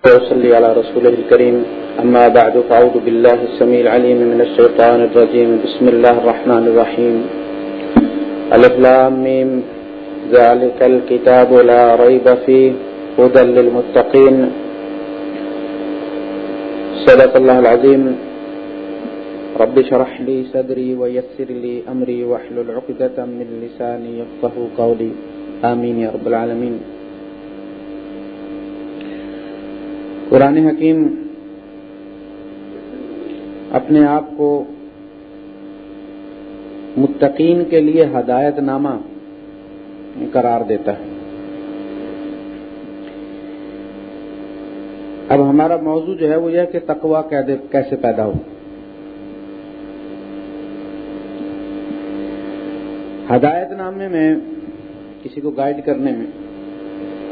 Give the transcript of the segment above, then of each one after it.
وصلي على رسوله الكريم. أما بعد، فأعوذ بالله السميع العليم من الشيطان الرجيم. بسم الله الرحمن الرحيم. ألف لاميم ذلك الكتاب لا ريب فيه. هدى للمتقين. صدق الله العظيم. رب شرح لي صدري ويسر لي أمري واحلل عقدة من لساني يفقه قولي. آمين يا رب العالمين. قرآن حکیم اپنے آپ کو متقین کے لیے ہدایت نامہ قرار دیتا ہے۔ اب ہمارا موضوع جو ہے وہ یہ کہ تقوا کیسے پیدا ہو۔ ہدایت نامے میں کسی کو گائیڈ کرنے میں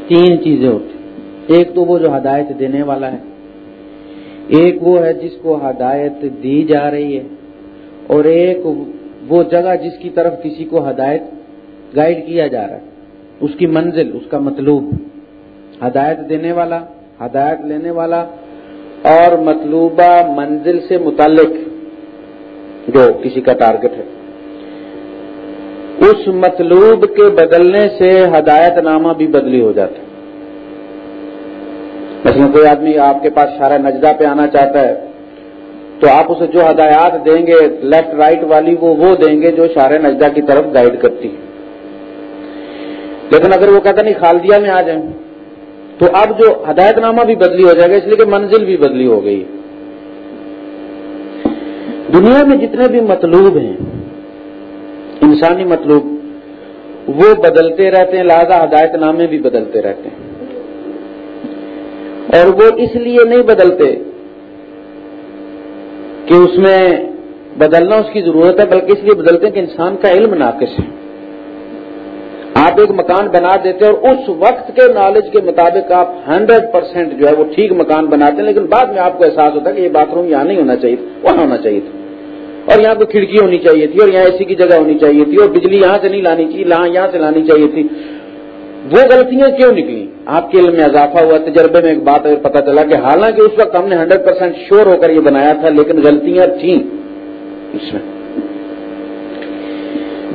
تین چیزیں ہوتی ایک تو وہ جو ہدایت دینے والا ہے۔ ایک وہ ہے جس کو ہدایت دی جا رہی ہے۔ اور ایک وہ جگہ جس کی طرف کسی کو ہدایت گائیڈ کیا جا رہا ہے۔ اس کی منزل، اس کا مطلوب۔ ہدایت دینے والا، ہدایت لینے والا اور مطلوبہ منزل سے متعلق جو کسی کا ٹارگٹ ہے۔ اس مطلوب کے بدلنے سے ہدایت نامہ بھی بدلی ہو جاتا ہے۔ مثلا کوئی آدمی آپ کے پاس شارہ نجدہ پہ آنا چاہتا ہے، تو آپ اسے جو ہدایات دیں گے لیفٹ رائٹ والی وہ وہ دیں گے جو شارہ نجدہ کی طرف گائیڈ کرتی ہے لیکن اگر وہ کہتا نہیں، خالدیہ میں آ جائیں، تو اب جو ہدایت نامہ بھی بدلی ہو جائے گا، اس لیے کہ منزل بھی بدلی ہو گئی۔ دنیا میں جتنے بھی مطلوب ہیں، انسانی مطلوب، وہ بدلتے رہتے ہیں، لہذا ہدایت نامے بھی بدلتے رہتے ہیں۔ اور وہ اس لیے نہیں بدلتے کہ اس میں بدلنا اس کی ضرورت ہے، بلکہ اس لیے بدلتے ہیں کہ انسان کا علم ناقص ہے۔ آپ ایک مکان بنا دیتے ہیں اور اس وقت کے نالج کے مطابق آپ ہنڈریڈ پرسینٹ جو ہے وہ ٹھیک مکان بناتے ہیں، لیکن بعد میں آپ کو احساس ہوتا ہے کہ یہ باتھ روم یہاں نہیں ہونا چاہیے، وہاں ہونا چاہیے تھا۔ اور یہاں پہ کھڑکی ہونی چاہیے تھی، اور یہاں اے سی کی جگہ ہونی چاہیے تھی، اور بجلی یہاں سے نہیں لانی چاہیے یہاں سے لانی چاہیے تھی۔ وہ غلطیاں کیوں نکلی؟ آپ کے علم میں اضافہ ہوا، تجربے میں ایک بات اگر پتا چلا کہ حالانکہ اس وقت ہم نے ہنڈریڈ پرسینٹ شیور ہو کر یہ بنایا تھا، لیکن غلطیاں تھیں اس میں۔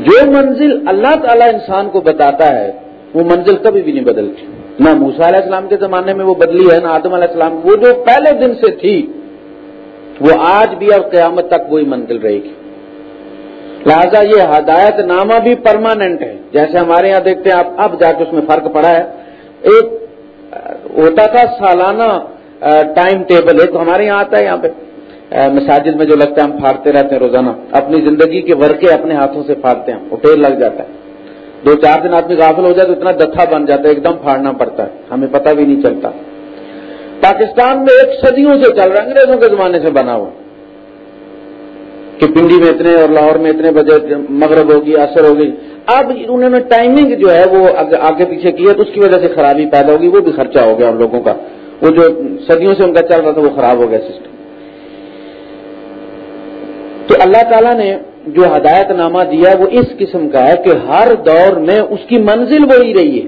جو منزل اللہ تعالی انسان کو بتاتا ہے، وہ منزل کبھی بھی نہیں بدلتی۔ نہ موسا علیہ السلام کے زمانے میں وہ بدلی ہے، نہ آدم علیہ السلام۔ وہ جو پہلے دن سے تھی، وہ آج بھی اور قیامت تک وہی منزل رہے گی۔ لہذا یہ ہدایت نامہ بھی پرماننٹ ہے۔ جیسے ہمارے یہاں دیکھتے ہیں، آپ اب جا کے اس میں فرق پڑا ہے۔ ایک، ہوتا تھا سالانہ ٹائم ٹیبل۔ ایک ہمارے یہاں آتا ہے یہاں پہ۔ مساجد میں جو لگتا ہے ہم پھاڑتے رہتے ہیں روزانہ۔ اپنی زندگی کے ورقے اپنے ہاتھوں سے پھاڑتے ہیں۔ وہ ٹیر لگ جاتا ہے۔ دو چار دن آدمی غافل ہو جائے تو اتنا دتھا بن جاتا ہے ایک دم پھاڑنا پڑتا ہے۔ ہمیں پتہ بھی نہیں چلتا۔ پاکستان میں ایک صدیوں سے چل رہا ہے، انگریزوں کے زمانے سے بنا ہوا۔ کہ پنڈی میں اتنے اور لاہور میں اتنے بجے مغرب ہوگی اثر ہوگی۔ اب انہوں نے ٹائمنگ جو ہے وہ آگے پیچھے کی ہے، تو اس کی وجہ سے خرابی پیدا ہوگی، وہ بھی خرچہ ہو گیا ان لوگوں کا۔ وہ جو صدیوں سے ان کا چل رہا تھا، وہ خراب ہو گیا سسٹم تو اللہ تعالیٰ نے جو ہدایت نامہ دیا وہ اس قسم کا ہے کہ ہر دور میں اس کی منزل وہی رہی ہے۔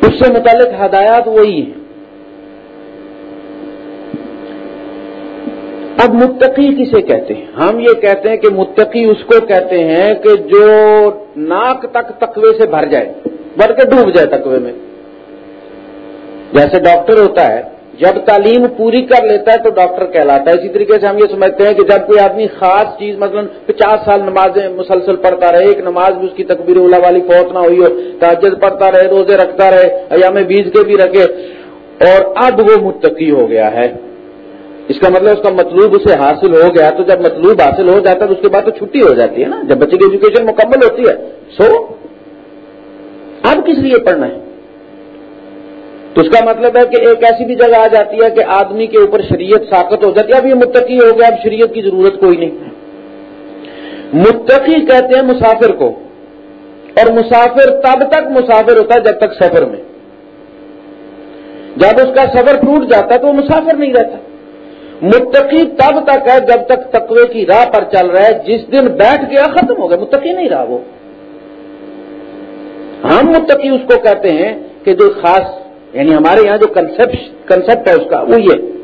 اس سے متعلق ہدایات وہی ہیں۔ اب متقی کسے کہتے ہیں؟ ہم یہ کہتے ہیں کہ متقی اس کو کہتے ہیں کہ جو ناک تک تقوی سے بھر جائے بڑھ کے ڈوب جائے تقوی میں۔ جیسے ڈاکٹر ہوتا ہے، جب تعلیم پوری کر لیتا ہے تو ڈاکٹر کہلاتا ہے۔ اسی طریقے سے ہم یہ سمجھتے ہیں کہ جب کوئی آدمی خاص چیز، مثلا پچاس سال نمازیں مسلسل پڑھتا رہے، ایک نماز بھی اس کی تکبیر اولا والی فوت نہ ہوئی ہو تاجد پڑھتا رہے، روزے رکھتا رہے، ایام بیج کے بھی رکھے، اور اب وہ متقی ہو گیا ہے۔ اس کا مطلب اس کا مطلوب اسے حاصل ہو گیا تو جب مطلوب حاصل ہو جاتا ہے تو اس کے بعد تو چھٹی ہو جاتی ہے نا؟ جب بچے کی ایجوکیشن مکمل ہوتی ہے سو اب کس لیے پڑھنا ہے؟ تو اس کا مطلب ہے کہ ایک ایسی بھی جگہ آ جاتی ہے کہ آدمی کے اوپر شریعت ساقت ہو جاتی ہے۔ اب یہ متقی ہو گیا، اب شریعت کی ضرورت کوئی نہیں۔ متقی کہتے ہیں مسافر کو، اور مسافر تب تک مسافر ہوتا ہے جب تک سفر میں۔ جب اس کا سفر ٹوٹ جاتا ہے تو وہ مسافر نہیں رہتا۔ متقی تب تک ہے جب تک تقوی کی راہ پر چل رہا ہے جس دن بیٹھ گیا، ختم ہو گیا۔ متقی نہیں رہا وہ۔ ہم متقی اس کو کہتے ہیں کہ جو خاص یعنی ہمارے یہاں جو کنسپٹ ہے اس کا، وہ یہ۔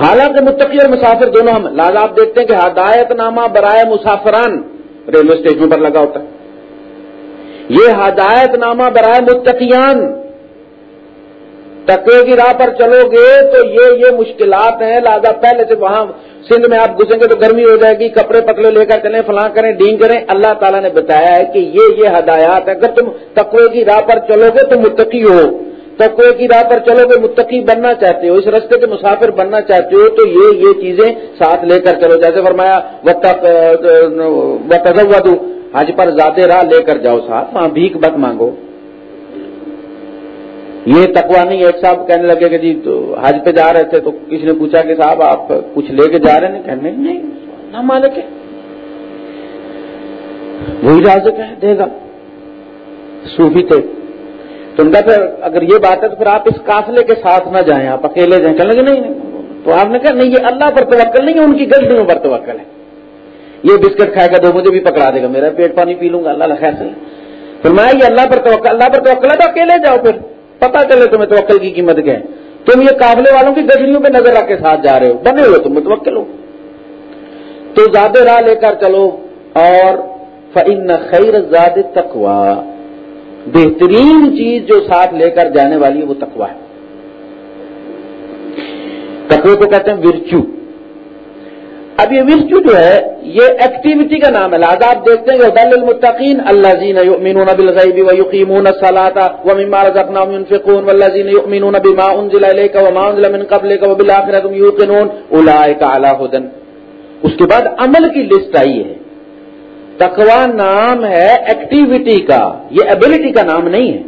حالانکہ متقی اور مسافر دونوں ہم لاز آپ دیکھتے ہیں کہ ہدایت نامہ برائے مسافران ریلوے اسٹیشنوں پر لگا ہوتا ہے۔ یہ ہدایت نامہ برائے متقیان۔ تقوی کی راہ پر چلو گے تو یہ یہ مشکلات ہیں۔ لہٰذا پہلے سے وہاں سندھ میں آپ گھسیں گے تو گرمی ہو جائے گی، کپڑے پتلے لے کر چلیں، فلاں کریں، ڈینگ کریں۔ اللہ تعالیٰ نے بتایا ہے کہ یہ یہ ہدایات ہیں۔ اگر تم تقوی کی راہ پر چلو گے تو متقی ہو۔ تقوی کی راہ پر چلو گے، متقی بننا چاہتے ہو۔ اس رستے کے مسافر بننا چاہتے ہو تو یہ یہ چیزیں ساتھ لے کر چلو۔ جیسے فرمایا وہ حج پر زیادہ راہ لے کر جاؤ ساتھ۔ وہاں بھیک بت مانگو۔ یہ تکوا نہیں ایک صاحب کہنے لگے کہ جی تو حج پہ جا رہے تھے تو کسی نے پوچھا کہ صاحب، آپ کچھ لے کے جا رہے ہیں؟ کہنے نہیں نہ مالک ہے۔ وہی اجازت ہے دے گا۔ صوفی تھے۔ تو ان کا پھر اگر یہ بات ہے تو پھر آپ اس قافلے کے ساتھ نہ جائیں، آپ اکیلے جائیں۔ کہنے لگے، نہیں تو آپ نے کہا، نہیں، یہ اللہ پر توکل نہیں ہے، ان کی غلطیوں پر توکل ہے۔ یہ بسکٹ کھائے گا، دو مجھے بھی پکڑا دے گا، میرا پیٹ پانی پی لوں گا، اللہ خیر سے۔ پھر میں یہ اللہ پر توکل، اللہ پر توکل ہے تو اکیلے جاؤ پھر۔ پتا چلے تمہیں توکل کی قیمت کیا ہے۔ تم یہ قافلے والوں کی گڈریوں پہ نظر رکھ کے ساتھ جا رہے ہو۔ بنے ہوئے تم متوکل ہو۔ تو زیادہ راہ لے کر چلو اور فن خیر زاد تکوا بہترین چیز جو ساتھ لے کر جانے والی ہے وہ تکوا ہے۔ تکوے کو کہتے ہیں ورچو۔ اب یہ ورچو جو ہے، یہ ایکٹیویٹی کا نام ہے۔ لہٰذا آپ دیکھتے ہیں کہ دل المتقین اللہ زین یؤمنون بالغیب ویقیمون الصلاۃ ومما رزقناهم ينفقون والذین یؤمنون بما انزل الیک وما انزل من قبلک وبالآخرۃ هم یوقنون اولئک علی هدى۔ اس کے بعد عمل کی لسٹ آئی ہے۔ تقوا نام ہے ایکٹیویٹی کا۔ یہ ایبلٹی کا نام نہیں ہے۔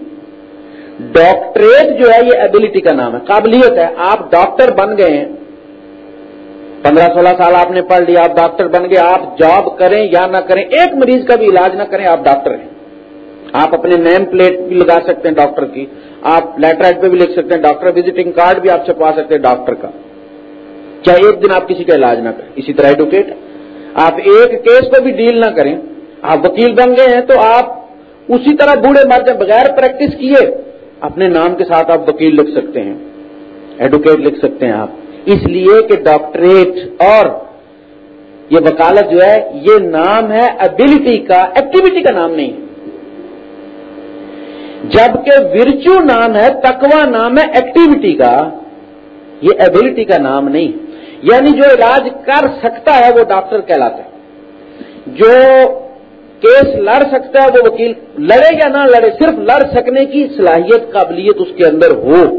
ڈاکٹریٹ جو ہے، یہ ایبلٹی کا نام ہے۔ قابلیت ہے۔ آپ ڈاکٹر بن گئے ہیں۔ پندرہ سولہ سال آپ نے پڑھ لیا، آپ ڈاکٹر بن گئے، آپ جاب کریں یا نہ کریں، ایک مریض کا بھی علاج نہ کریں، آپ ڈاکٹر ہیں۔ آپ اپنے نیم پلیٹ بھی لگا سکتے ہیں ڈاکٹر کی، آپ لیٹرائٹ پہ بھی لکھ سکتے ہیں، ڈاکٹر وزٹنگ کارڈ بھی آپ چھپوا سکتے ہیں ڈاکٹر کا۔ چاہے ایک دن آپ کسی کا علاج نہ کریں، اسی طرح ایڈوکیٹ۔ آپ ایک کیس کو بھی ڈیل نہ کریں۔ آپ وکیل بن گئے ہیں تو آپ اسی طرح بوڑھے مر جائیں، بغیر پریکٹس کیے، اپنے نام کے ساتھ آپ وکیل لکھ سکتے ہیں، ایڈوکیٹ لکھ سکتے ہیں آپ۔ اس لیے کہ ڈاکٹریٹ اور یہ وکالت جو ہے، یہ نام ہے ابلٹی کا ایکٹیویٹی کا نام نہیں۔ جبکہ ورچو نام ہے تکوا نام ہے ایکٹیویٹی کا، یہ ایبلٹی کا نام نہیں۔ یعنی جو علاج کر سکتا ہے، وہ ڈاکٹر کہلاتا ہے۔ جو کیس لڑ سکتا ہے، وہ وکیل لڑے یا نہ لڑے، صرف لڑ سکنے کی صلاحیت، قابلیت اس کے اندر ہو۔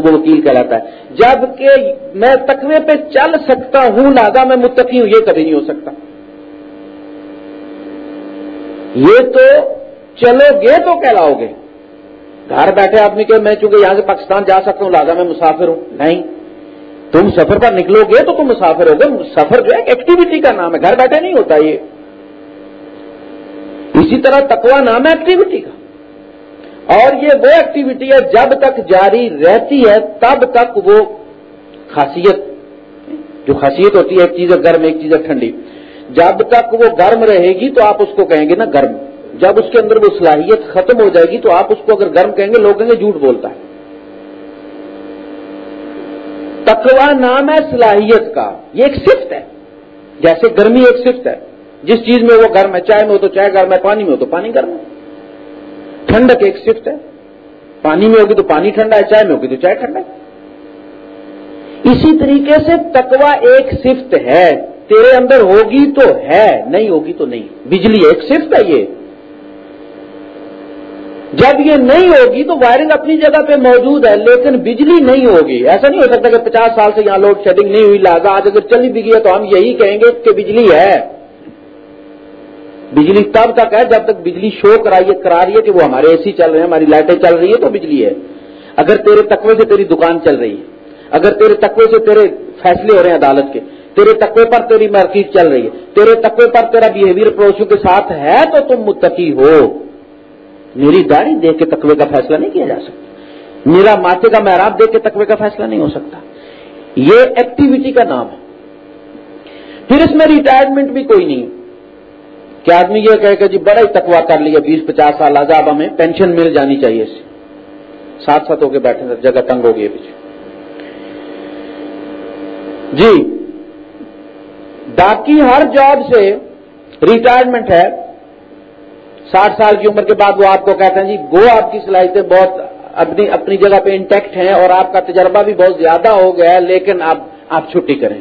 تو وہ وکیل کہلاتا ہے۔ جبکہ میں تقوی پہ چل سکتا ہوں، لہذا میں متقی ہوں، یہ کبھی نہیں ہو سکتا۔ یہ تو چلو گے تو کہلاؤ گے۔ گھر بیٹھے آدمی کہ میں چونکہ یہاں سے پاکستان جا سکتا ہوں، لہٰذا میں مسافر ہوں۔ نہیں۔ تم سفر پر نکلو گے تو تم مسافر ہو گے سفر جو ہے ایکٹیویٹی کا نام ہے۔ گھر بیٹھے نہیں ہوتا یہ۔ اسی طرح تکوا نام ہے ایکٹیویٹی کا۔ اور یہ وہ ایکٹیویٹی ہے جب تک جاری رہتی ہے، تب تک وہ خاصیت، جو خاصیت ہوتی ہے، ایک چیز ہے گرم، ایک چیز ہے ٹھنڈی۔ جب تک وہ گرم رہے گی تو آپ اس کو کہیں گے نا گرم۔ جب اس کے اندر وہ صلاحیت ختم ہو جائے گی تو آپ اس کو اگر گرم کہیں گے، لوگ کہیں گے جھوٹ بولتا ہے۔ تکوا نام ہے صلاحیت کا، یہ ایک صفت ہے۔ جیسے گرمی ایک صفت ہے، جس چیز میں وہ گرم ہے، چائے میں ہو تو چائے گرم ہے، پانی میں ہو تو پانی گرم ہے۔ ٹھنڈک ایک شفٹ ہے۔ پانی میں ہوگی تو پانی ٹھنڈا ہے، چائے میں ہوگی تو چائے ٹھنڈا ہے۔ اسی طریقے سے تکوا ایک صفت ہے، تیرے اندر ہوگی تو ہے، نہیں ہوگی تو نہیں۔ بجلی ایک صفت ہے یہ۔ جب یہ نہیں ہوگی تو وائرنگ اپنی جگہ پہ موجود ہے، لیکن بجلی نہیں ہوگی۔ ایسا نہیں ہو سکتا کہ پچاس سال سے یہاں لوڈ شیڈنگ نہیں ہوئی، لہٰذا آج اگر چلی بھی گئی تو ہم یہی کہیں گے کہ بجلی ہے۔ بجلی تب تک ہے جب تک بجلی شو کرائیے کرا رہی ہے کہ وہ ہمارے اے سی چل رہے ہیں، ہماری لائٹیں چل رہی ہیں، تو بجلی ہے۔ اگر تیرے تقوی سے تیری دکان چل رہی ہے، اگر تیرے تقوی سے تیرے فیصلے ہو رہے ہیں عدالت کے، تیرے تقوی پر تیری مارکیٹ چل رہی ہے، تیرے تقوی پر تیرا بہیویئر پڑوسیوں کے ساتھ ہے تو تم متقی ہو۔ میری داڑھی دیکھ کے تقوی کا فیصلہ نہیں کیا جا سکتا۔ میرا ماتے کا محراب دیکھ کے تقوی کا فیصلہ نہیں ہو سکتا۔ یہ ایکٹیویٹی کا نام ہے۔ پھر اس میں ریٹائرمنٹ بھی کوئی نہیں۔ کہ آدمی یہ کہے کہ جی بڑا ہی تکوا کر لیا، بیس پچاس سال عذاب ہمیں، پینشن مل جانی چاہیے اس ساتھ ساتھ ہو کے بیٹھے جگہ تنگ ہو گئی پیچھے۔ جی باقی ہر جاب سے ریٹائرمنٹ ہے۔ ساٹھ سال کی عمر کے بعد وہ آپ کو کہتے ہیں جی گو آپ کی صلاحیتیں بہت اپنی اپنی جگہ پہ انٹیکٹ ہیں اور آپ کا تجربہ بھی بہت زیادہ ہو گیا ہے، لیکن اب آپ چھٹی کریں۔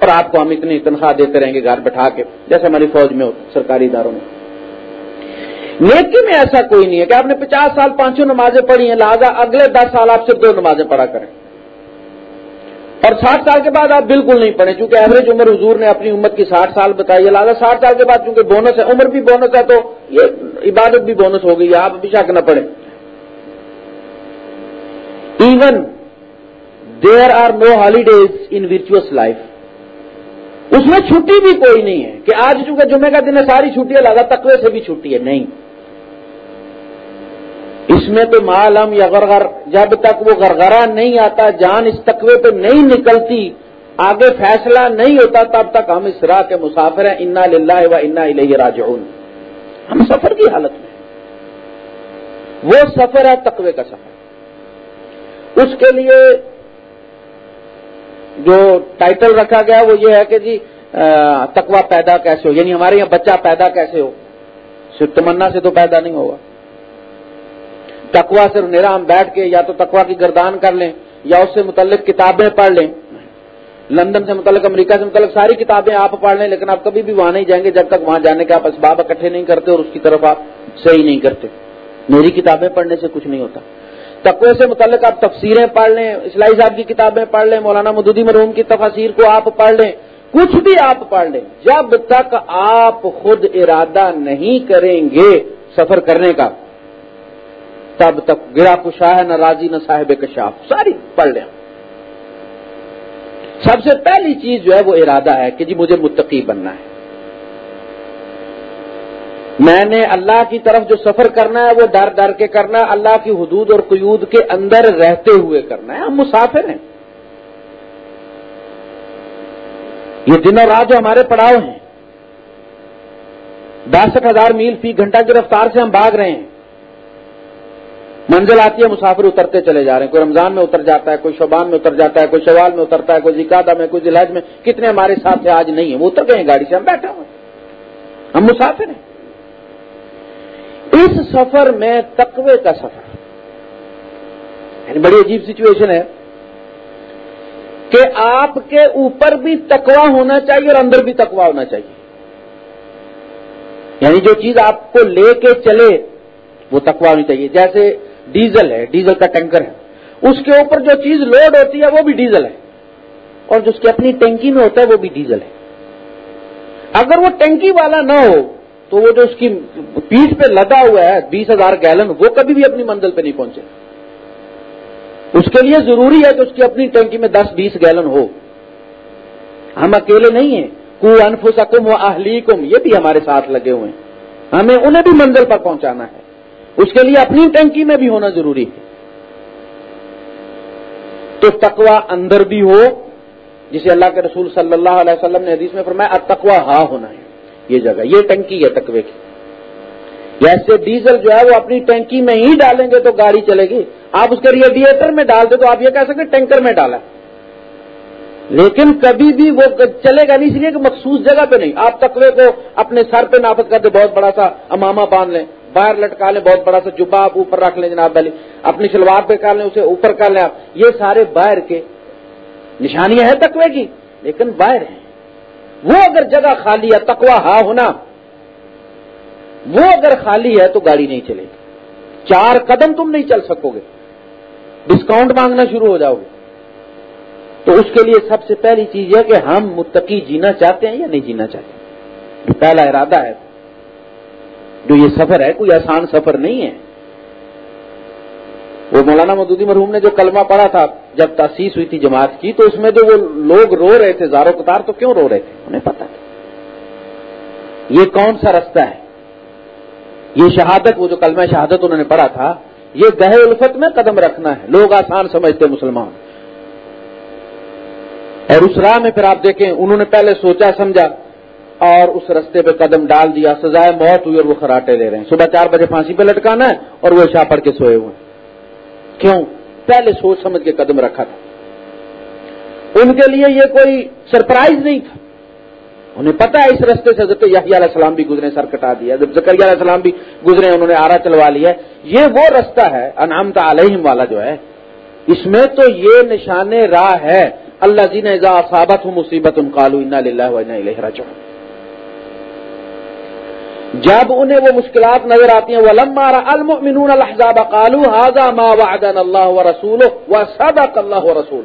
اور آپ کو ہم اتنی تنخواہ دیتے رہیں گے گھر بٹھا کے، جیسے ہماری فوج میں ہو، سرکاری اداروں میں۔ نیکی میں ایسا کوئی نہیں ہے کہ آپ نے پچاس سال پانچوں نمازیں پڑھی ہیں، لہٰذا اگلے دس سال آپ صرف دو نمازیں پڑھا کریں۔ اور ساٹھ سال کے بعد آپ بالکل نہیں پڑھیں، چونکہ ایوریج عمر حضور نے اپنی امت کی ساٹھ سال بتائی ہے۔ لہٰذا ساٹھ سال کے بعد چونکہ بونس ہے، عمر بھی بونس ہے، تو یہ عبادت بھی بونس ہو گئی آپ ابھی شک نہ پڑھیں even there are no holidays in virtuous life اس میں چھٹی بھی کوئی نہیں ہے کہ آج چونکہ جمعے کا دن ہے، ساری چھٹیاں لگا تقوی سے بھی چھٹی ہے، نہیں۔ اس میں تو معلوم یا غرغر، جب تک وہ گرگرا نہیں آتا، جان اس تقوی پہ نہیں نکلتی، آگے فیصلہ نہیں ہوتا، تب تک ہم اس راہ کے مسافر ہیں، انا للہ و انا الیہ راجعون۔ ہم سفر کی حالت میں وہ سفر ہے تقوی کا سفر۔ اس کے لیے جو ٹائٹل رکھا گیا وہ یہ ہے کہ جی تقوی پیدا کیسے ہو؟ یعنی ہمارے یہاں بچہ پیدا کیسے ہو؟ صرف تمنا سے تو پیدا نہیں ہوگا۔ تکوا صرف نیرا ہم بیٹھ کے یا تو تکوا کی گردان کر لیں یا اس سے متعلق کتابیں پڑھ لیں۔ لندن سے متعلق، امریکہ سے متعلق ساری کتابیں آپ پڑھ لیں، لیکن آپ کبھی بھی وہاں نہیں جائیں گے جب تک وہاں جانے کے آپ اسباب اکٹھے نہیں کرتے اور اس کی طرف آپ صحیح نہیں کرتے۔ میری کتابیں پڑھنے سے کچھ نہیں ہوتا۔ تقوی سے متعلق آپ تفسیریں پڑھ لیں اسلائی صاحب کی کتابیں پڑھ لیں، مولانا مدودی مرحوم کی تفاصیر کو آپ پڑھ لیں، کچھ بھی آپ پڑھ لیں، جب تک آپ خود ارادہ نہیں کریں گے سفر کرنے کا، تب تک گرا کشا ہے، نہ راضی، نہ صاحب کشاف، ساری پڑھ لیں۔ سب سے پہلی چیز جو ہے وہ ارادہ ہے کہ جی مجھے متقی بننا ہے۔ میں نے اللہ کی طرف جو سفر کرنا ہے وہ ڈر ڈر کے کرنا ہے، اللہ کی حدود اور قیود کے اندر رہتے ہوئے کرنا ہے۔ ہم مسافر ہیں۔ یہ دن اور رات جو ہمارے پڑاؤ ہیں، باسٹھ ہزار میل فی گھنٹہ کی رفتار سے ہم بھاگ رہے ہیں۔ منزل آتی ہے، مسافر اترتے چلے جا رہے ہیں۔ کوئی رمضان میں اتر جاتا ہے، کوئی شبان میں اتر جاتا ہے، کوئی شوال میں اترتا ہے، کوئی زکادہ میں، کوئی ذلحج میں، کتنے ہمارے ساتھ آج نہیں ہے وہ اتر گئے ہیں گاڑی سے، ہم بیٹھے ہوئے ہم مسافر ہیں۔ اس سفر میں تقوی کا سفر۔ یعنی بڑی عجیب سچویشن ہے کہ آپ کے اوپر بھی تکوا ہونا چاہیے اور اندر بھی تکوا ہونا چاہیے۔ یعنی جو چیز آپ کو لے کے چلے، وہ تکوا ہونی چاہیے۔ جیسے ڈیزل ہے، ڈیزل کا ٹینکر ہے۔ اس کے اوپر جو چیز لوڈ ہوتی ہے، وہ بھی ڈیزل ہے۔ اور جو اس کی اپنی ٹینکی میں ہوتا ہے، وہ بھی ڈیزل ہے۔ اگر وہ ٹینکی والا نہ ہو تو وہ جو اس کی پیٹ پہ لدا ہوا ہے بیس ہزار گیلن، وہ کبھی بھی اپنی منزل پہ نہیں پہنچے۔ اس کے لیے ضروری ہے کہ اس کی اپنی ٹینکی میں دس، بیس گیلن ہو۔ ہم اکیلے نہیں ہیں۔ کو انفسکم و اہلیکم، یہ بھی ہمارے ساتھ لگے ہوئے ہیں۔ ہمیں انہیں بھی منزل پر پہنچانا ہے۔ اس کے لیے اپنی ٹینکی میں بھی ہونا ضروری ہے۔ تو تقوا اندر بھی ہو، جسے اللہ کے رسول صلی اللہ علیہ وسلم نے حدیث میں فرمایا تقوا ہاں ہونا ہے یہ جگہ، یہ ٹینکی ہے تقوی کی۔ جیسے ڈیزل جو ہے وہ اپنی ٹینکی میں ہی ڈالیں گے تو گاڑی چلے گی۔ آپ اس کے ریڈیٹر میں ڈال دیں تو آپ یہ کہہ سکتے ٹینکر میں ڈالا۔ لیکن کبھی بھی وہ چلے گا نہیں، اس لیے کہ مخصوص جگہ پہ نہیں۔ آپ تقوی کو اپنے سر پہ نافذ کر دیں، بہت بڑا سا امامہ باندھ لیں۔ باہر لٹکا لیں، بہت بڑا سا جبا آپ اوپر رکھ لیں جناب علی۔ اپنی شلوار پہ کر لیں، اسے اوپر کر لیں آپ۔ یہ سارے باہر کے نشانیاں ہیں تقوی کی، لیکن باہر ہیں۔ وہ اگر جگہ خالی ہے تقوا ہاں ہونا، وہ اگر خالی ہے تو گاڑی نہیں چلے گی۔ چار قدم تم نہیں چل سکو گے۔ ڈسکاؤنٹ مانگنا شروع ہو جاؤ گے۔ تو اس کے لیے سب سے پہلی چیز یہ کہ ہم متقی جینا چاہتے ہیں یا نہیں جینا چاہتے پہلا ارادہ ہے۔ جو یہ سفر ہے، کوئی آسان سفر نہیں ہے۔ وہ مولانا مدودی مرحوم نے جو کلمہ پڑھا تھا، جب تاسیس ہوئی تھی جماعت کی، تو اس میں جو وہ لوگ رو رہے تھے، زارو قطار، تو کیوں رو رہے تھے؟ انہیں پتا تھا یہ کون سا رستہ ہے؟ یہ شہادت، وہ جو کلمہ شہادت انہوں نے پڑھا تھا، یہ گہے الفت میں قدم رکھنا ہے۔ لوگ آسان سمجھتے مسلمان۔ اور اس راہ میں پھر آپ دیکھیں، انہوں نے پہلے سوچا، سمجھا، اور اس رستے پہ قدم ڈال دیا، سزائے موت ہوئی اور وہ خراٹے لے رہے ہیں۔ صبح چار بجے پھانسی پہ لٹکانا ہے اور وہ شاہ پڑھ کے سوئے ہوئے کیوں؟ پہلے سوچ سمجھ کے قدم رکھا تھا۔ ان کے لیے یہ کوئی سرپرائز نہیں تھا۔ انہیں پتا ہے اس رستے سے حضرت یحییٰ علیہ السلام بھی گزرے، سر کٹا دیا۔ جب زکریہ علیہ السلام بھی گزرے، انہوں نے آرا چلوا لیا یہ وہ رستہ ہے انعامتا علیہم والا جو ہے، اس میں تو یہ نشان راہ ہے۔ اللہ جی نے صابت ہوں مصیبت ان کالو رجو جب انہیں وہ مشکلات نظر آتی ہیں وہ لمبا المنون الحزاب کالو حاضا ما وعدن اللہ و رسول و صدق اللہ و رسول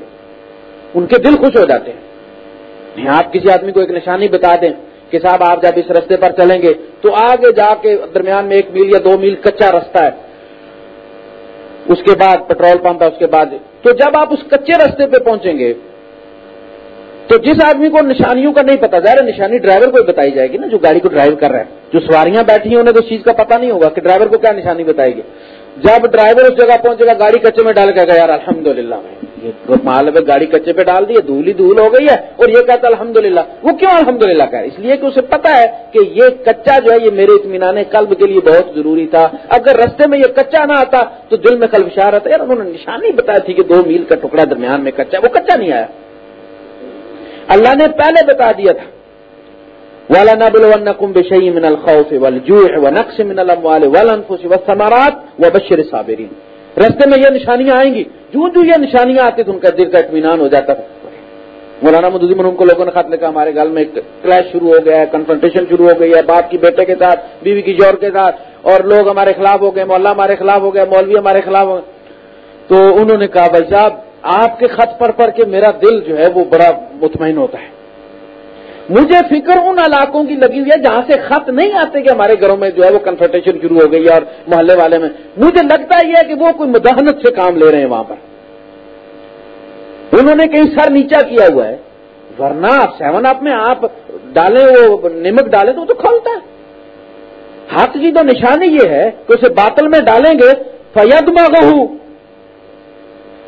ان کے دل خوش ہو جاتے ہیں۔ آپ کسی آدمی کو ایک نشانی بتا دیں کہ صاحب آپ جب اس رستے پر چلیں گے تو آگے جا کے درمیان میں ایک میل یا دو میل کچا رستہ ہے۔ اس کے بعد پیٹرول پمپ ہے، اس کے بعد تو جب آپ اس کچے رستے پہ پہنچیں گے، تو جس آدمی کو نشانیوں کا نہیں پتا، ظاہر نشانی ڈرائیور کو بتائی جائے گی نا، جو گاڑی کو ڈرائیو کر رہا ہے۔ جو سواریاں بیٹھی ہیں، انہیں تو اس چیز کا پتا نہیں ہوگا کہ ڈرائیور کو کیا نشانی بتائے گی جب ڈرائیور اس جگہ پہنچے گا، گاڑی کچے میں ڈال کے گا، یار الحمد للہ مال میں گاڑی کچے پہ ڈال دی دھول ہی دھول ہو گئی ہے، اور یہ کہتا الحمد للہ وہ کیوں الحمد للہ کہ اس لیے کہ اسے پتا ہے کہ یہ کچا جو ہے، یہ میرے اطمینان قلب کے لیے بہت ضروری تھا۔ اگر رستے میں یہ کچا نہ آتا تو دل میں کل رہتا یار، انہوں نے نشانی بتائی تھی کہ دو میل کا ٹکڑا درمیان میں کچا وہ کچا نہیں آیا۔ اللہ نے پہلے بتا دیا تھا۔ والا نبل کم بشئی من الخوف و نقش من الاموال والانفس والثمرات وبشر الصابرین رستے میں یہ نشانیاں آئیں گی۔ جو جو یہ نشانیاں آتی تو ان کا دل کا اطمینان ہو جاتا۔ تھا مولانا مدودی ان کو لوگوں نے خط لکھا، ہمارے گھر میں کلیش شروع ہو گیا ہے کنفرنٹیشن شروع ہو گئی ہے، باپ کی بیٹے کے ساتھ، بیوی کی جوڑ کے ساتھ، اور لوگ ہمارے خلاف ہو گئے، مولا ہمارے خلاف ہو گیا مولوی ہمارے خلاف ہو گئے۔ تو انہوں نے کہا، بھائی صاحب، آپ کے خط پر پڑھ کے میرا دل جو ہے وہ بڑا مطمئن ہوتا ہے۔ مجھے فکر ان علاقوں کی لگی ہوئی ہے جہاں سے خط نہیں آتے کہ ہمارے گھروں میں جو ہے وہ کنفرٹیشن شروع ہو گئی ہے اور محلے والے میں۔ مجھے لگتا یہ ہے کہ وہ کوئی مداحنت سے کام لے رہے ہیں وہاں پر۔ انہوں نے کہیں سر نیچا کیا ہوا ہے۔ ورنہ آپ سیون آپ میں آپ ڈالیں وہ نمک ڈالیں تو وہ تو کھولتا ہے۔ ہاتھ کی تو نشانی یہ ہے کہ اسے باطل میں ڈالیں گے۔ فیاد مغو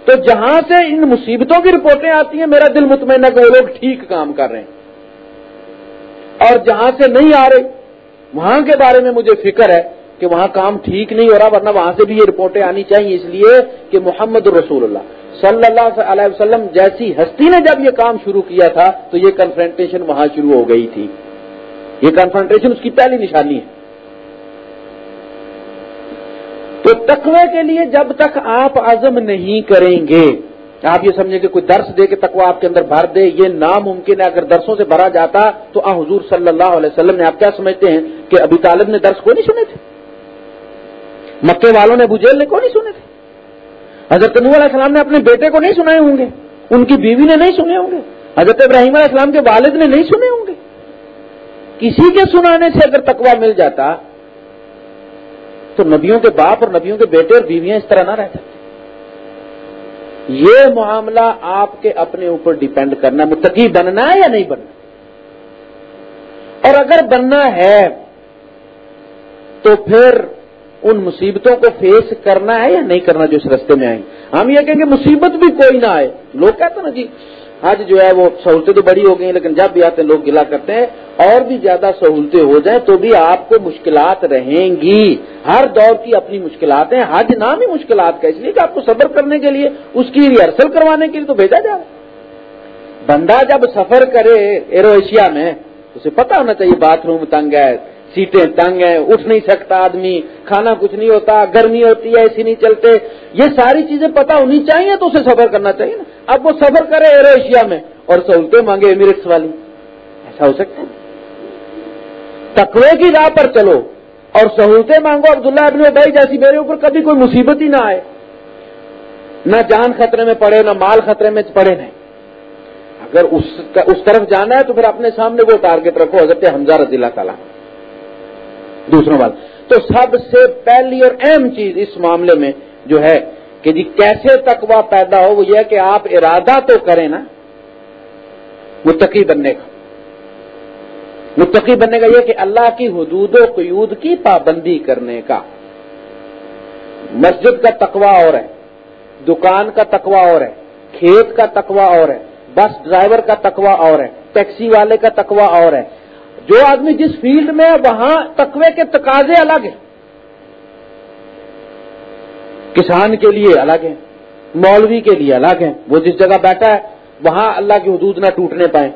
تو جہاں سے ان مصیبتوں کی رپورٹیں آتی ہیں، میرا دل مطمئن ہے کہ وہ لوگ ٹھیک کام کر رہے ہیں۔ اور جہاں سے نہیں آ رہے، وہاں کے بارے میں مجھے فکر ہے کہ وہاں کام ٹھیک نہیں ہو رہا، ورنہ وہاں سے بھی یہ رپورٹیں آنی چاہیے۔ اس لیے کہ محمد رسول اللہ صلی اللہ علیہ وسلم جیسی ہستی نے جب یہ کام شروع کیا تھا، تو یہ کنفرنٹیشن وہاں شروع ہو گئی تھی۔ یہ کنفرنٹیشن اس کی پہلی نشانی ہے۔ تو تقوی کے لیے جب تک آپ عزم نہیں کریں گے آپ یہ سمجھیں کہ کوئی درس دے کے تقوی آپ کے اندر بھر دے، یہ ناممکن ہے، اگر درسوں سے بھرا جاتا تو آ حضور صلی اللہ علیہ وسلم نے آپ کیا سمجھتے ہیں کہ ابھی طالب نے درس کو نہیں سنے تھے؟ مکے والوں نے ابو جیل نے کو نہیں سنے تھے؟ حضرت نور علیہ السلام نے اپنے بیٹے کو نہیں سنائے ہوں گے، ان کی بیوی نے نہیں سنے ہوں گے، حضرت ابراہیم علیہ السلام کے والد نے نہیں سنے ہوں گے۔ کسی کے سنانے سے اگر تقوی مل جاتا تو نبیوں کے باپ اور نبیوں کے بیٹے اور بیویاں اس طرح نہ رہ سکتے یہ معاملہ آپ کے اپنے اوپر ڈیپینڈ کرنا متقی بننا ہے یا نہیں بننا؟ اور اگر بننا ہے، تو پھر ان مصیبتوں کو فیس کرنا ہے یا نہیں کرنا جو اس رستے میں آئیں؟ ہم یہ کہیں گے مصیبت بھی کوئی نہ آئے۔ لوگ کہتے ہیں نا جی آج جو ہے وہ سہولتیں تو بڑی ہو گئی ہیں، لیکن جب بھی آتے ہیں، لوگ گلا کرتے ہیں، اور بھی زیادہ سہولتیں ہو جائیں تو بھی آپ کو مشکلات رہیں گی۔ ہر دور کی اپنی مشکلات ہیں، حج نام ہی مشکلات کا، اس لیے کہ آپ کو صبر کرنے کے لیے، اس کی ریہرسل کروانے کے لیے تو بھیجا جائے۔ بندہ جب سفر کرے ایرو ایشیا میں، اسے پتا ہونا چاہیے باتھ روم تنگ ہے سیٹیں تنگ ہیں، اٹھ نہیں سکتا آدمی، کھانا کچھ نہیں ہوتا، گرمی ہوتی ہے ایسی نہیں چلتے۔ یہ ساری چیزیں پتا ہونی چاہیے تو اسے سفر کرنا چاہیے نا۔ اب وہ سفر کرے ایرو ایشیا میں اور سہولتیں مانگے ایمریٹس والی۔ ایسا ہو سکتا ہے؟ تقوی کی راہ پر چلو اور سہولتیں مانگو۔ عبداللہ ابن ابئی جیسی میرے اوپر کبھی کوئی مصیبت ہی نہ آئے۔ نہ جان خطرے میں پڑے، نہ مال خطرے میں پڑے نہیں۔ اگر اس طرف جانا ہے تو پھر اپنے سامنے وہ ٹارگیٹ رکھو، حضرت حمزہ رضی اللہ تعالیٰ۔ دوسروں بات۔ تو سب سے پہلی اور اہم چیز اس معاملے میں جو ہے کہ جی کیسے تقوا پیدا ہو، وہ یہ کہ آپ ارادہ تو کریں نا، متقی بننے کا۔ متقی بننے کا یہ کہ اللہ کی حدود و قیود کی پابندی کرنے کا۔ مسجد کا تقوا اور ہے، دکان کا تقوا اور ہے، کھیت کا تقوا اور ہے، بس ڈرائیور کا تقوا اور ہے، ٹیکسی والے کا تقوا اور ہے۔ جو آدمی جس فیلڈ میں وہاں تقوی کے تقاضے الگ ہیں۔ کسان کے لیے الگ ہیں، مولوی کے لیے الگ ہیں۔ وہ جس جگہ بیٹھا ہے، وہاں اللہ کی حدود نہ ٹوٹنے پائیں۔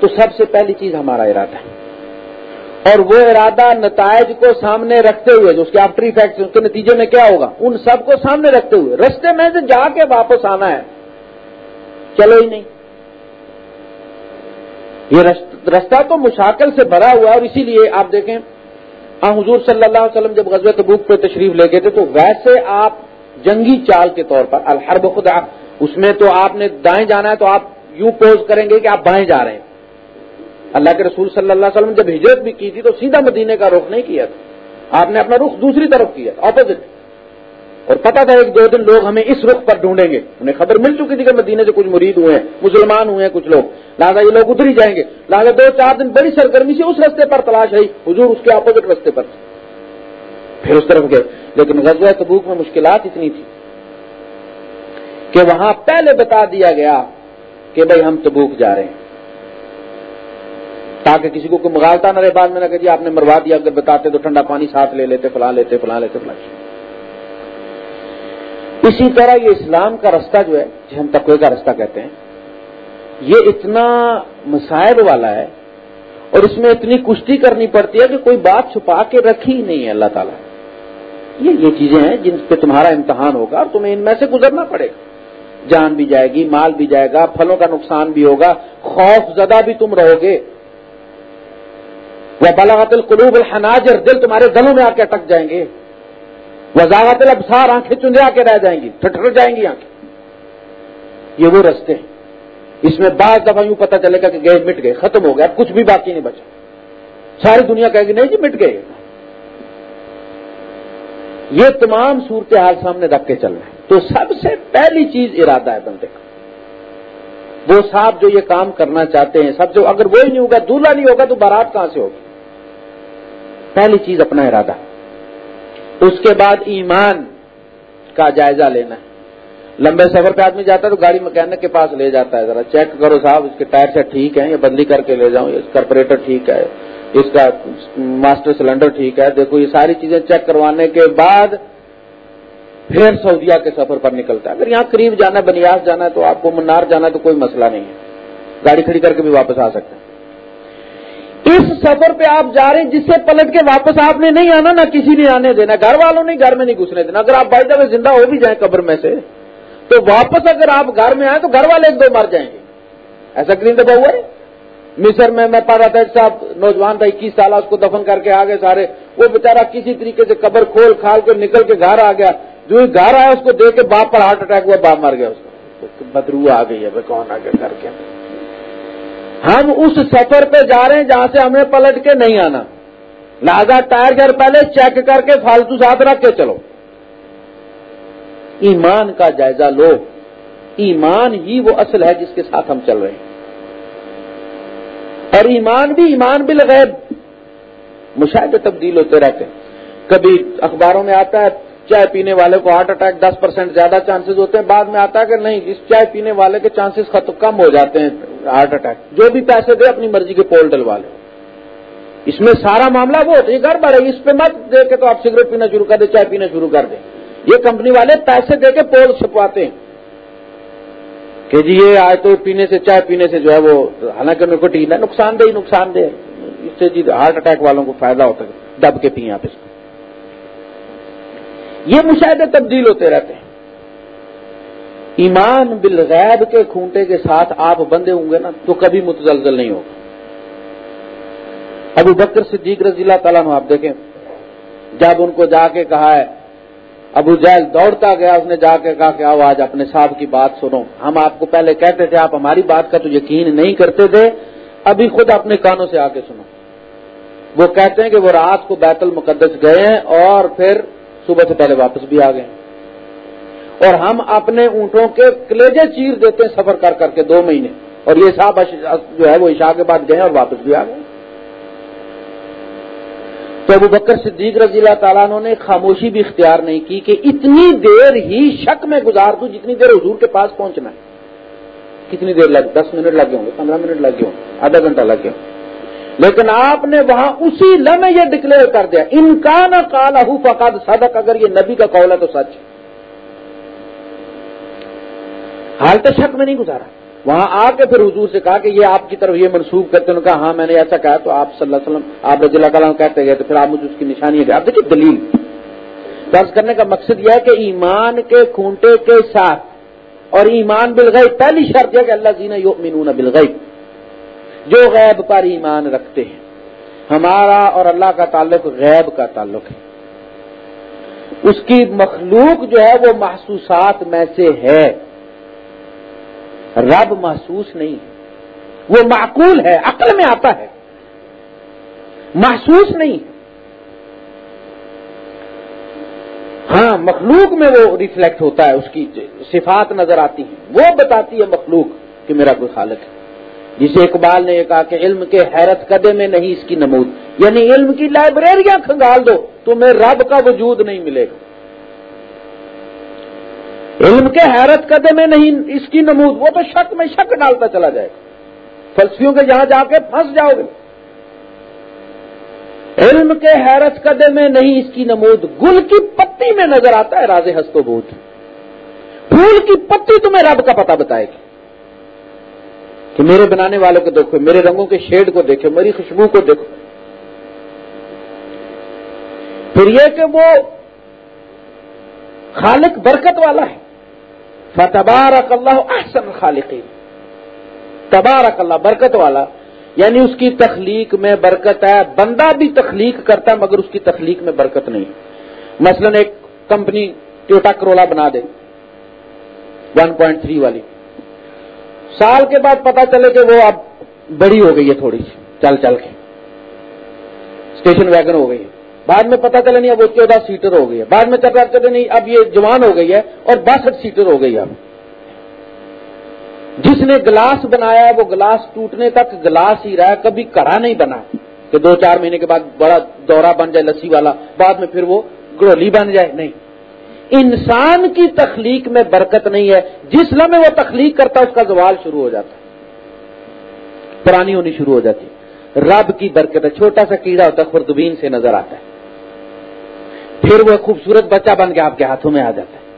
تو سب سے پہلی چیز ہمارا ارادہ ہے۔ اور وہ ارادہ نتائج کو سامنے رکھتے ہوئے، جو اس کے آفٹر افیکٹ اس کے نتیجے میں کیا ہوگا؟ ان سب کو سامنے رکھتے ہوئے۔ رستے میں سے جا کے واپس آنا ہے۔ چلو ہی نہیں۔ یہ رستہ تو مشاکل سے بھرا ہوا ہے اور اسی لیے آپ دیکھیں ہاں حضور صلی اللہ علیہ وسلم جب غزوہ تبوک پہ تشریف لے گئے تھے تو ویسے آپ جنگی چال کے طور پر، الحرب خدا، اس میں تو آپ نے دائیں جانا ہے تو آپ یوں پوز کریں گے کہ آپ بائیں جا رہے ہیں۔ اللہ کے رسول صلی اللہ علیہ وسلم جب ہجرت بھی کی تھی تو سیدھا مدینے کا رخ نہیں کیا تھا۔ آپ نے اپنا رخ دوسری طرف کیا اپوزٹ اور پتا تھا ایک دو دن لوگ ہمیں اس رخ پر ڈھونڈیں گے۔ انہیں خبر مل چکی تھی کہ مدینے سے کچھ مرید ہوئے ہیں، مسلمان ہوئے ہیں کچھ لوگ۔ لہٰذا یہ لوگ ادھر ہی جائیں گے۔ لہٰذا دو چار دن بڑی سرگرمی سے اس رستے پر تلاش رہی۔ حضور اس کے اپوزٹ رستے پر پھر اس طرف گئے۔ لیکن غزوہ تبوک میں مشکلات اتنی تھی کہ وہاں پہلے بتا دیا گیا کہ بھائی ہم تبوک جا رہے ہیں۔ تاکہ کسی کو کوئی مغالتا نہ رہے، بعد میں نہ کہ جی آپ نے مروا دیا، اگر بتاتے تو ٹھنڈا پانی ساتھ لے لیتے، فلاں لیتے فلاں لیتے، فلاں اسی طرح یہ اسلام کا رستہ جو ہے، جسے ہم تقوی کا رستہ کہتے ہیں، یہ اتنا مسائل والا ہے اور اس میں اتنی کشتی کرنی پڑتی ہے کہ کوئی بات چھپا کے رکھی ہی نہیں ہے اللہ تعالیٰ۔ یہ یہ چیزیں ہیں جن پہ تمہارا امتحان ہوگا اور تمہیں ان میں سے گزرنا پڑے گا۔ جان بھی جائے گی، مال بھی جائے گا، پھلوں کا نقصان بھی ہوگا، خوف زدہ بھی تم رہو گے۔ وہ بلاغت القلوب الحناجر، دل تمہارے گلوں میں آ کے اٹک جائیں گے۔ وضاحت الابصار آنکھیں چندے آ کے رہ جائیں گی ٹھٹر جائیں گی آنکھیں۔ یہ وہ رستے ہیں۔ اس میں بعض دفعہ یوں پتہ چلے گا کہ گئے، مٹ گئے، ختم ہو گیا کچھ بھی باقی نہیں بچا۔ ساری دنیا کہے گی، نہیں جی مٹ گئے۔ یہ تمام صورتحال سامنے رکھ کے چل رہے ہیں۔ تو سب سے پہلی چیز ارادہ ہے بندے کا۔ وہ صاحب جو یہ کام کرنا چاہتے ہیں، سب سے اگر وہی نہیں ہوگا، دولہا نہیں ہوگا تو بارات کہاں سے ہوگی؟ پہلی چیز اپنا ارادہ۔ اس کے بعد ایمان کا جائزہ لینا ہے۔ لمبے سفر پہ آدمی جاتا ہے تو گاڑی مکینک کے پاس لے جاتا ہے۔ ذرا چیک کرو صاحب، اس کے ٹائر سے ٹھیک ہے یا بدلی کر کے لے جاؤں؟ اس کارپوریٹر ٹھیک ہے، اس کا ماسٹر سلنڈر ٹھیک ہے۔ دیکھو، یہ ساری چیزیں چیک کروانے کے بعد پھر سعودیہ کے سفر پر نکلتا ہے۔ اگر یہاں قریب جانا ہے بنیاس جانا ہے تو آپ کو منار جانا ہے تو کوئی مسئلہ نہیں ہے۔ گاڑی کھڑی کر کے بھی واپس آ سکتے ہیں۔ اس سفر پہ آپ جا رہے ہیں جس سے پلٹ کے واپس آپ نے نہیں آنا، نہ کسی نے آنے دینا۔ گھر والوں نے گھر میں نہیں گھسنے دینا۔ اگر آپ بائی دفعہ زندہ ہو بھی جائیں قبر میں سے۔ تو واپس اگر آپ گھر میں آئیں تو گھر والے ایک دو مر جائیں گے۔ ایسا کتنی دفعہ ہوا ہے؟ مصر میں میں پڑھ رہا تھا صاحب نوجوان تھا، اکیس سال اس کو دفن کر کے آ گئے سارے۔ وہ بےچارا کسی طریقے سے قبر کھول کھال کے نکل کے گھر آ گیا۔ جو ہی گھر آیا اس کو دیکھ کے باپ پر ہارٹ اٹیک ہوا، باپ مر گیا اس کو۔ بدرو آ گئی ہے کون آ گیا گھر کے؟ ہم اس سفر پہ جا رہے ہیں جہاں سے ہمیں پلٹ کے نہیں آنا۔ لہذا ٹائر گھر پہلے چیک کر کے فالتو ساتھ رکھ کے چلو۔ ایمان کا جائزہ لو۔ ایمان ہی وہ اصل ہے جس کے ساتھ ہم چل رہے ہیں۔ اور ایمان بھی ایمان بھی لگے مشاہدے تبدیل ہوتے رہتے۔ ہیں کبھی اخباروں میں آتا ہے چائے پینے والے کو ہارٹ اٹیک دس پرسینٹ زیادہ چانسز ہوتے ہیں۔ بعد میں آتا ہے کہ نہیں، اس چائے پینے والے کے چانسز کم ہو جاتے ہیں ہارٹ اٹیک۔ جو بھی پیسے دے اپنی مرضی کے پول ڈلوا لے۔ اس میں سارا معاملہ وہ ہوتا ہے اس پہ مت دے کے تو آپ سگریٹ پینا شروع کر دیں، چائے پینا شروع کر دیں۔ یہ کمپنی والے پیسے دے کے پول چھپواتے ہیں۔ کہ جی یہ آئے تو پینے سے، چائے پینے سے جو ہے وہ، حالانکہ نکوٹین ہے، نقصان دہ ہی نقصان دہ اس سے جی ہارٹ اٹیک والوں کو فائدہ ہوتا ہے، دب کے پیے آپ اس کو۔ یہ مشاہدے تبدیل ہوتے رہتے ہیں۔ ایمان بالغیب کے کھونٹے کے ساتھ آپ بندے ہوں گے نا تو کبھی متزلزل نہیں ہوگا۔ ابو بکر صدیق رضی اللہ تعالیٰ نے آپ دیکھیں۔ جب ان کو جا کے کہا ہے، ابو جیل دوڑتا گیا، اس نے جا کے کہا کہ آؤ آج اپنے صاحب کی بات سنو۔ ہم آپ کو پہلے کہتے تھے، آپ ہماری بات کا تو یقین نہیں کرتے تھے۔ ابھی خود اپنے کانوں سے آ کے سنو۔ وہ کہتے ہیں کہ وہ رات کو بیت المقدس گئے ہیں اور پھر صبح سے پہلے واپس بھی آ گئے۔ اور ہم اپنے اونٹوں کے کلیجے چیر دیتے ہیں سفر کر کر کے دو مہینے۔ اور یہ صاحب جو ہے وہ عشاء کے بعد گئے اور واپس بھی آ گئے۔ تو ابو بکر صدیق رضی اللہ تعالیٰ نے خاموشی بھی اختیار نہیں کی کہ اتنی دیر ہی شک میں گزار دوں جتنی دیر حضور کے پاس پہنچنا ہے۔ کتنی دیر لگ، دس منٹ لگے ہوں گے، پندرہ منٹ لگے ہوں آدھا گھنٹہ لگ گیا لیکن آپ نے وہاں اسی لمحے یہ ڈکلیئر کر دیا، ان کا نہ کالا فقاد صدق، اگر یہ نبی کا قول ہے تو سچ۔ حالت شک میں نہیں گزارا۔ وہاں آ کے پھر حضور سے کہا کہ یہ آپ کی طرف یہ منسوخ کرتے انہوں نے کہا ہاں میں نے ایسا کہا تو آپ صلی اللہ علیہ وسلم، آپ رضی اللہ تعالیٰ کہتے گئے تو پھر آپ مجھے اس کی نشانی ہے۔ آپ دیکھیے دلیل۔ درج کرنے کا مقصد یہ ہے کہ ایمان کے کھونٹے کے ساتھ اور ایمان بلغئی پہلی شرط ہے کہ اللہ زینا یو مینون جو غیب پر ایمان رکھتے ہیں۔ ہمارا اور اللہ کا تعلق غیب کا تعلق ہے۔ اس کی مخلوق جو ہے وہ محسوسات میں سے ہے۔ رب محسوس نہیں ہے۔ وہ معقول ہے، عقل میں آتا ہے۔ محسوس نہیں ہاں مخلوق میں وہ ریفلیکٹ ہوتا ہے، اس کی صفات نظر آتی ہیں۔ وہ بتاتی ہے مخلوق کہ میرا کوئی خالق ہے۔ جسے اقبال نے یہ کہا کہ علم کے حیرت قدے میں نہیں اس کی نمود۔ یعنی علم کی لائبریریاں کھنگال دو، تمہیں رب کا وجود نہیں ملے گا۔ علم کے حیرت قدے میں نہیں اس کی نمود، وہ تو شک میں شک ڈالتا چلا جائے گا۔ فلسفیوں کے جہاں جا کے پھنس جاؤ گے۔ علم کے حیرت قدے میں نہیں اس کی نمود۔ گل کی پتی میں نظر آتا ہے راز ہستو بوت پھول کی پتی تمہیں رب کا پتہ بتائے گی۔ کہ میرے بنانے والوں کو دیکھو، میرے رنگوں کے شیڈ کو دیکھو، میری خوشبو کو دیکھو۔ پھر یہ کہ وہ خالق برکت والا ہے۔ فتبارک اللہ احسن خالقین۔ تبارک اللہ برکت والا۔ یعنی اس کی تخلیق میں برکت ہے، بندہ بھی تخلیق کرتا ہے، مگر اس کی تخلیق میں برکت نہیں۔ مثلا ایک کمپنی ٹوٹا کرولا بنا دے ون پوائنٹ تھری والی۔ سال کے بعد پتا چلے کہ وہ اب بڑی ہو گئی ہے تھوڑی سی، چل چل کے۔ اسٹیشن ویگن ہو گئی ہے۔ بعد میں پتا چلا نہیں اب وہ چودہ سیٹر ہو گئی ہے۔ بعد میں چلتا چلے نہیں، اب یہ جوان ہو گئی ہے اور باسٹھ سیٹر ہو گئی اب جس نے گلاس بنایا ہے، وہ گلاس ٹوٹنے تک گلاس ہی رہا، کبھی کرا نہیں بنا کہ دو چار مہینے کے بعد بڑا دورہ بن جائے لسی والا، بعد میں پھر وہ گرولی بن جائے۔ نہیں۔ انسان کی تخلیق میں برکت نہیں ہے، جس لمحے وہ تخلیق کرتا ہے، اس کا زوال شروع ہو جاتا پرانی ہونی شروع ہو جاتی ہے۔ رب کی برکت ہے، چھوٹا سا کیڑا ہوتا ہے خردبین سے نظر آتا ہے۔ پھر وہ خوبصورت بچہ بن کے آپ کے ہاتھوں میں آ جاتا ہے۔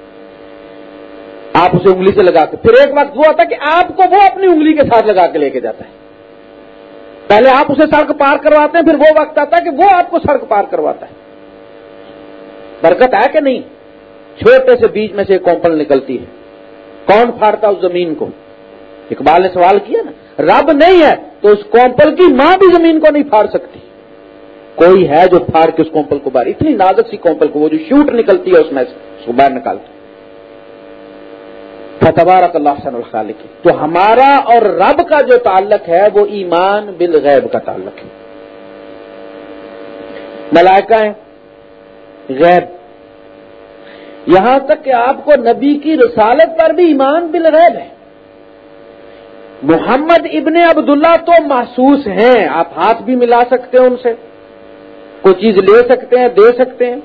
آپ اسے انگلی سے لگا کے پھر ایک وقت وہ آتا ہے کہ آپ کو وہ اپنی انگلی کے ساتھ لگا کے لے کے جاتا ہے۔ پہلے آپ اسے سڑک پار کرواتے ہیں، پھر وہ وقت آتا ہے کہ وہ آپ کو سڑک پار کرواتا ہے۔ برکت ہے کہ نہیں؟ چھوٹے سے بیچ میں سے ایک کومپل نکلتی ہے۔ کون پھاڑتا اس زمین کو؟ اقبال نے سوال کیا نا۔ رب نہیں ہے تو اس کومپل کی ماں بھی زمین کو نہیں پھاڑ سکتی۔ کوئی ہے جو پھاڑ کے اس کومپل کو باہر اتنی نازک سی کومپل کو وہ جو شوٹ نکلتی ہے اس میں اس کو باہر نکالتی فتبارک اللہ سن الخالق۔ تو ہمارا اور رب کا جو تعلق ہے، وہ ایمان بالغیب کا تعلق ہے۔ ملائکہ ہیں، غیب۔ یہاں تک کہ آپ کو نبی کی رسالت پر بھی ایمان بالغیب ہے۔ محمد ابن عبداللہ تو محسوس ہیں، آپ ہاتھ بھی ملا سکتے ہیں ان سے۔ کوئی چیز لے سکتے ہیں، دے سکتے ہیں۔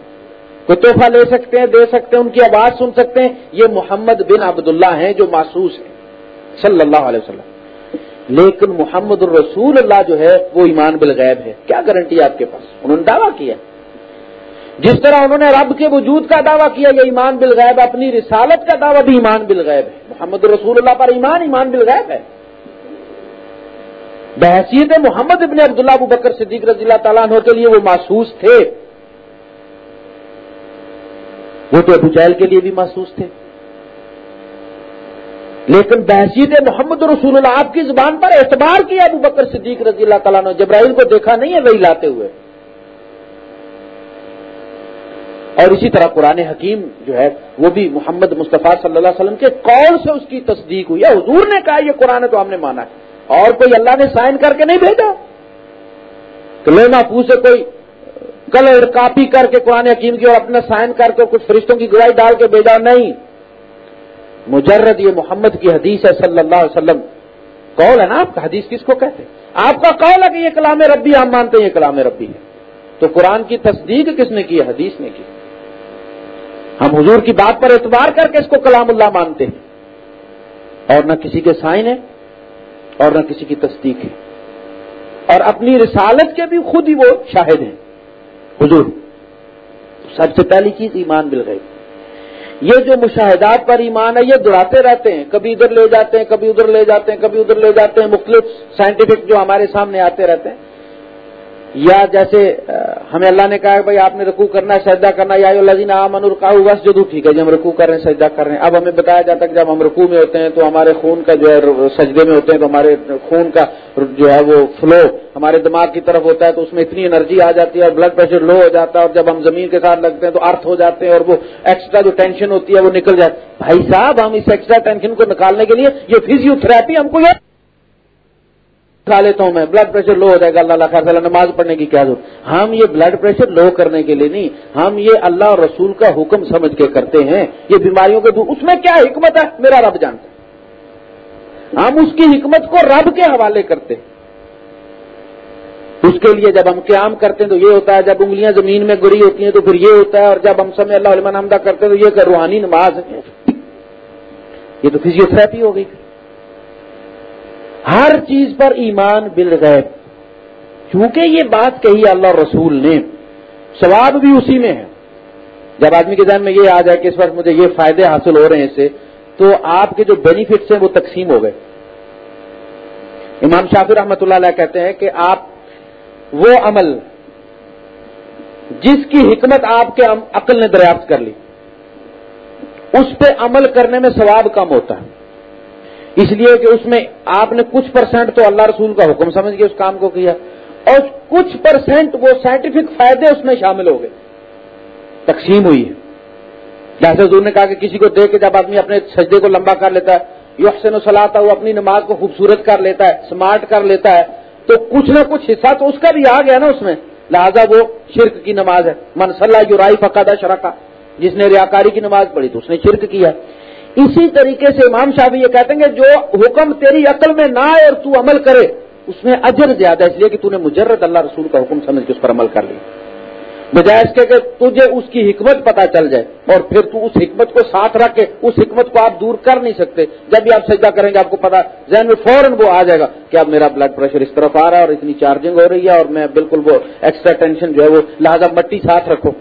کوئی تحفہ لے سکتے ہیں، دے سکتے ہیں، ان کی آواز سن سکتے ہیں۔ یہ محمد بن عبداللہ ہیں جو محسوس ہیں، صلی اللہ علیہ وسلم۔ لیکن محمد الرسول اللہ جو ہے، وہ ایمان بالغیب ہے۔ کیا گارنٹی آپ کے پاس؟ انہوں نے دعویٰ کیا۔ جس طرح انہوں نے رب کے وجود کا دعویٰ کیا، یہ ایمان بالغیب، اپنی رسالت کا دعویٰ بھی ایمان بالغیب ہے۔ محمد الرسول اللہ پر ایمان ایمان بالغیب ہے۔ بحثیت محمد ابن عبداللہ ابو بکر صدیق رضی اللہ تعالیٰ عنہ کے لیے وہ محسوس تھے۔ وہ تو ابو جہل کے لیے بھی محسوس تھے۔ لیکن بحثیت محمد رسول اللہ آپ کی زبان پر اعتبار کیا ابو بکر صدیق رضی اللہ تعالیٰ نے جبرائیل کو دیکھا نہیں ہے، وہی لاتے ہوئے۔ اور اسی طرح قرآن حکیم جو ہے وہ بھی محمد مصطفیٰ صلی اللہ علیہ وسلم کے قول سے اس کی تصدیق ہوئی ہے۔ حضور نے کہا یہ قرآن تو ہم نے مانا ہے۔ اور کوئی اللہ نے سائن کر کے نہیں بھیجا؟ کہ لو محفوظ سے کوئی کلر کاپی کر کے قرآن حکیم کی اور اپنا سائن کر کے کچھ فرشتوں کی گواہی ڈال کے بھیجا؟ نہیں۔ مجرد یہ محمد کی حدیث ہے صلی اللہ علیہ وسلم۔ قول ہے نا آپ کا؟ حدیث کس کو کہتے ہیں؟ آپ کا قول ہے کہ یہ کلام ربی، ہم مانتے ہیں یہ کلام ربی ہے۔ تو قرآن کی تصدیق کس نے کی حدیث نے کی۔ ہم حضور کی بات پر اعتبار کر کے اس کو کلام اللہ مانتے ہیں۔ اور نہ کسی کے سائن ہے اور نہ کسی کی تصدیق ہے۔ اور اپنی رسالت کے بھی خود ہی وہ شاہد ہیں۔ حضور، سب سے پہلی چیز ایمان مل گئی یہ جو مشاہدات پر ایمان ہے، یہ دوڑاتے رہتے ہیں۔ کبھی ادھر لے جاتے ہیں، کبھی ادھر لے جاتے ہیں، کبھی ادھر لے جاتے ہیں۔ مختلف سائنٹیفک جو ہمارے سامنے آتے رہتے ہیں۔ یا جیسے ہمیں اللہ نے کہا کہ بھائی آپ نے رکوع کرنا ہے، سجدہ کرنا یا لذین عامن القاؤ بس جدو ٹھیک ہے جب ہم رکوع کر رہے ہیں، سجدہ کر رہے ہیں۔ اب ہمیں بتایا جاتا ہے کہ جب ہم رکوع میں ہوتے ہیں تو ہمارے خون کا جو ہے سجدے میں ہوتے ہیں، تو ہمارے خون کا جو ہے وہ فلو ہمارے دماغ کی طرف ہوتا ہے، تو اس میں اتنی انرجی آ جاتی ہے اور بلڈ پریشر لو ہو جاتا ہے، اور جب ہم زمین کے ساتھ لگتے ہیں تو ارتھ ہو جاتے ہیں اور وہ ایکسٹرا جو ٹینشن ہوتی ہے وہ نکل جاتی ہے۔ بھائی صاحب، ہم اس ایکسٹرا ٹینشن کو نکالنے کے لیے یہ فزیو تھراپی ہم کو یہ کھا لیتا ہوں میں. بلڈ پریشر لو ہو جائے گا. اللہ خیر صلاح نماز پڑھنے کی کیا ضرورت ہم یہ بلڈ پریشر لو کرنے کے لیے نہیں. ہم یہ اللہ اور رسول کا حکم سمجھ کے کرتے ہیں. یہ بیماریوں کے دور اس میں کیا حکمت ہے؟ میرا رب جانتا ہے. ہم اس کی حکمت کو رب کے حوالے کرتے ہیں. اس کے لیے جب ہم قیام کرتے ہیں تو یہ ہوتا ہے، جب انگلیاں زمین میں گڑی ہوتی ہیں تو پھر یہ ہوتا ہے، اور جب ہم سمے اللہ علمان حمدہ کرتے ہیں تو یہ کہ روحانی نماز ہے۔ یہ تو فزیوتھراپی ہو گئی۔ ہر چیز پر ایمان بل گئے کیونکہ یہ بات کہی اللہ رسول نے، ثواب بھی اسی میں ہے۔ جب آدمی کے ذہن میں یہ آ جائے کہ اس وقت مجھے یہ فائدے حاصل ہو رہے ہیں اس سے، تو آپ کے جو بینیفٹس ہیں وہ تقسیم ہو گئے۔ امام شافی رحمۃ اللہ علیہ کہتے ہیں کہ آپ وہ عمل جس کی حکمت آپ کے عقل نے دریافت کر لی، اس پہ عمل کرنے میں ثواب کم ہوتا۔ ہے اس لیے کہ اس میں آپ نے کچھ پرسینٹ تو اللہ رسول کا حکم سمجھ کے اس کام کو کیا اور کچھ پرسینٹ وہ سائنٹیفک فائدے اس میں شامل ہو گئے۔ تقسیم ہوئی ہے۔ جیسے حضور نے کہا کہ کسی کو دیکھ کے جب آدمی اپنے سجدے کو لمبا کر لیتا ہے یو حسین و صلاح وہ اپنی نماز کو خوبصورت کر لیتا ہے، سمارٹ کر لیتا ہے، تو کچھ نہ کچھ حصہ تو اس کا بھی آ گیا نا اس میں۔ لہذا وہ شرک کی نماز ہے۔ منصلہ جو رائی فقادہ شرکا جس نے ریاکاری کی نماز پڑھی تو اس نے شرک کیا۔ اسی طریقے سے امام شاہ بھی یہ کہتے ہیں کہ جو حکم تیری عقل میں نہ آئے اور تو عمل کرے، اس میں اجر زیادہ اس لیے کہ تو نے مجرد اللہ رسول کا حکم سمجھ کے اس پر عمل کر لی بجائے اس کے کہ تجھے اس کی حکمت پتا چل جائے اور پھر تو اس حکمت کو ساتھ رکھ کے اس حکمت کو آپ دور کر نہیں سکتے۔ جب بھی آپ سجدہ کریں گے، آپ کو پتا ذہن میں فوراً وہ آ جائے گا کہ اب میرا بلڈ پریشر اس طرف آ رہا ہے اور اتنی چارجنگ ہو رہی ہے اور میں بالکل وہ ایکسٹرا ٹینشن جو ہے وہ لہٰذا مٹی ساتھ رکھو۔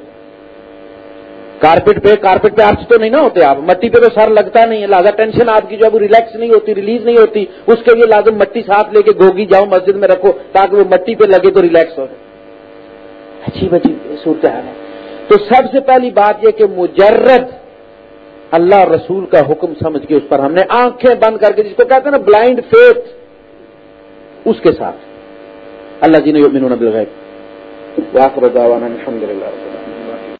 کارپیٹ پہ کارپیٹ پہ آرچ تو نہیں نا ہوتے آپ۔ مٹی پہ تو سر لگتا نہیں ہے۔ لہٰذا ٹینشن آپ کی جو ہے وہ ریلیکس نہیں ہوتی ریلیز نہیں ہوتی۔ اس کے لیے لازم مٹی ساتھ لے کے گوگی جاؤ، مسجد میں رکھو، تاکہ وہ مٹی پہ لگے تو ریلیکس ہو۔ اچھی بچی صورت ہے۔ تو سب سے پہلی بات یہ کہ مجرد اللہ رسول کا حکم سمجھ کے اس پر ہم نے آنکھیں بند کر کے، جس کو کہتے ہیں نا بلائنڈ فیتھ اس کے ساتھ۔ اللہ جی نے الحمد للہ